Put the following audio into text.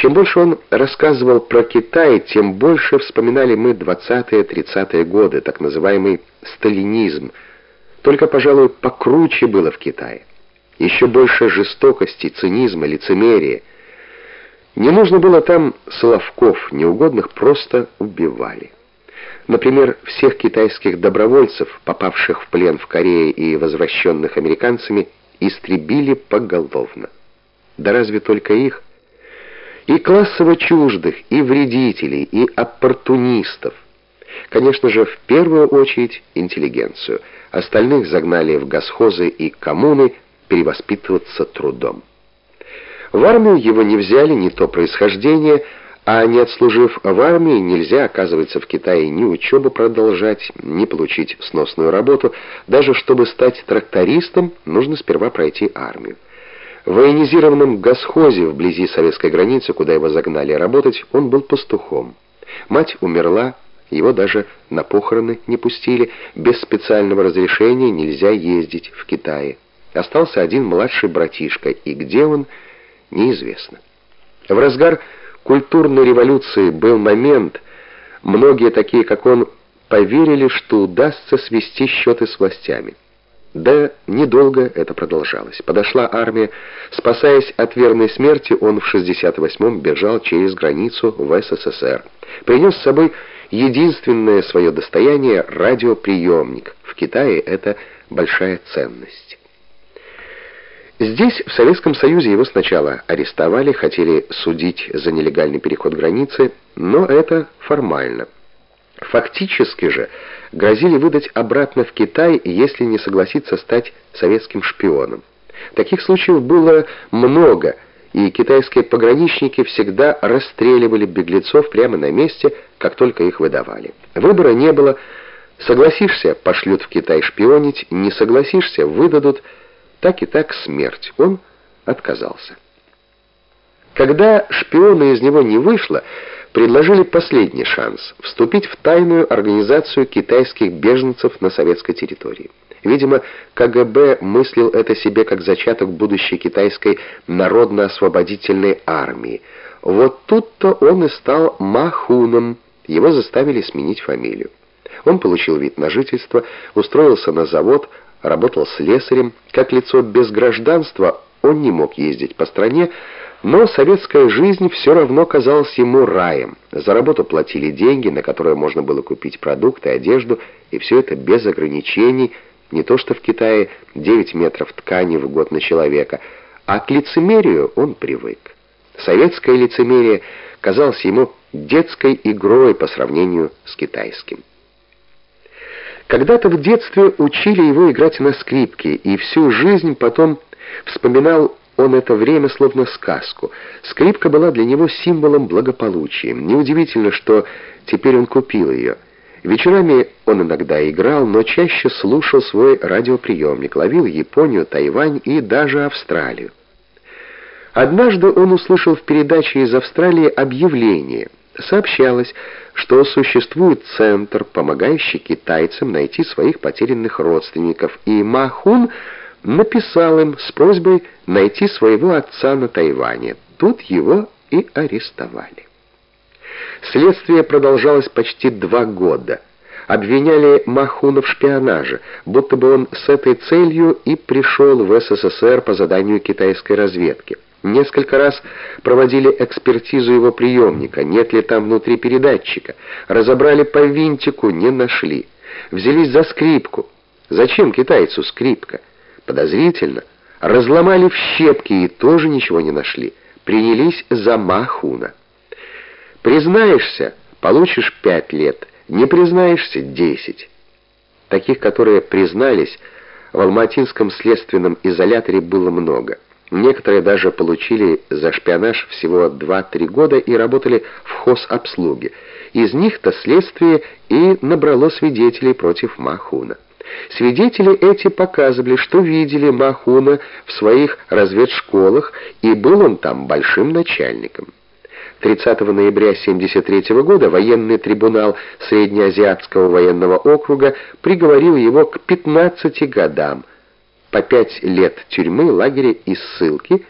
Чем больше он рассказывал про Китай, тем больше вспоминали мы 20-30-е годы, так называемый сталинизм. Только, пожалуй, покруче было в Китае. Еще больше жестокости, цинизма, лицемерия. Не нужно было там соловков, неугодных просто убивали. Например, всех китайских добровольцев, попавших в плен в Корее и возвращенных американцами, истребили поголовно. Да разве только их? И классово чуждых, и вредителей, и оппортунистов. Конечно же, в первую очередь интеллигенцию. Остальных загнали в госхозы и коммуны перевоспитываться трудом. В армию его не взяли не то происхождение, а не отслужив в армии, нельзя, оказывается, в Китае ни учебу продолжать, ни получить сносную работу. Даже чтобы стать трактористом, нужно сперва пройти армию. В военизированном госхозе вблизи советской границы, куда его загнали работать, он был пастухом. Мать умерла, его даже на похороны не пустили. Без специального разрешения нельзя ездить в Китае. Остался один младший братишка, и где он, неизвестно. В разгар культурной революции был момент, многие такие, как он, поверили, что удастся свести счеты с властями. Да недолго это продолжалось. Подошла армия. Спасаясь от верной смерти, он в 68-м бежал через границу в СССР. Принес с собой единственное свое достояние — радиоприемник. В Китае это большая ценность. Здесь, в Советском Союзе, его сначала арестовали, хотели судить за нелегальный переход границы, но это формально. Фактически же грозили выдать обратно в Китай, если не согласиться стать советским шпионом. Таких случаев было много, и китайские пограничники всегда расстреливали беглецов прямо на месте, как только их выдавали. Выбора не было. Согласишься, пошлют в Китай шпионить, не согласишься, выдадут. Так и так смерть. Он отказался. Когда шпиона из него не вышло, предложили последний шанс — вступить в тайную организацию китайских беженцев на советской территории. Видимо, КГБ мыслил это себе как зачаток будущей китайской народно-освободительной армии. Вот тут-то он и стал Махуном, его заставили сменить фамилию. Он получил вид на жительство, устроился на завод, работал слесарем. Как лицо без гражданства он не мог ездить по стране, но советская жизнь все равно казалась ему раем. За работу платили деньги, на которые можно было купить продукты, одежду, и все это без ограничений, не то что в Китае 9 метров ткани в год на человека, а к лицемерию он привык. Советское лицемерие казалось ему детской игрой по сравнению с китайским. Когда-то в детстве учили его играть на скрипке, и всю жизнь потом вспоминал он это время словно сказку. Скрипка была для него символом благополучия. Неудивительно, что теперь он купил ее. Вечерами он иногда играл, но чаще слушал свой радиоприемник, ловил Японию, Тайвань и даже Австралию. Однажды он услышал в передаче из Австралии объявление. Сообщалось, что существует центр, помогающий китайцам найти своих потерянных родственников, и Махун написал им с просьбой найти своего отца на Тайване. Тут его и арестовали. Следствие продолжалось почти два года. Обвиняли Махуна в шпионаже, будто бы он с этой целью и пришел в СССР по заданию китайской разведки. Несколько раз проводили экспертизу его приемника, нет ли там внутри передатчика. Разобрали по винтику, не нашли. Взялись за скрипку. Зачем китайцу скрипка? Подозрительно. Разломали в щепки и тоже ничего не нашли. Принялись за Махуна. Признаешься, получишь пять лет. Не признаешься — десять. Таких, которые признались, в Алматинском следственном изоляторе было много. Некоторые даже получили за шпионаж всего 2-3 года и работали в хозобслуге. Из них-то следствие и набрало свидетелей против Махуна. Свидетели эти показывали, что видели Махуна в своих разведшколах, и был он там большим начальником. 30 ноября 1973 года военный трибунал Среднеазиатского военного округа приговорил его к 15 годам, по 5 лет тюрьмы, лагеря и ссылки,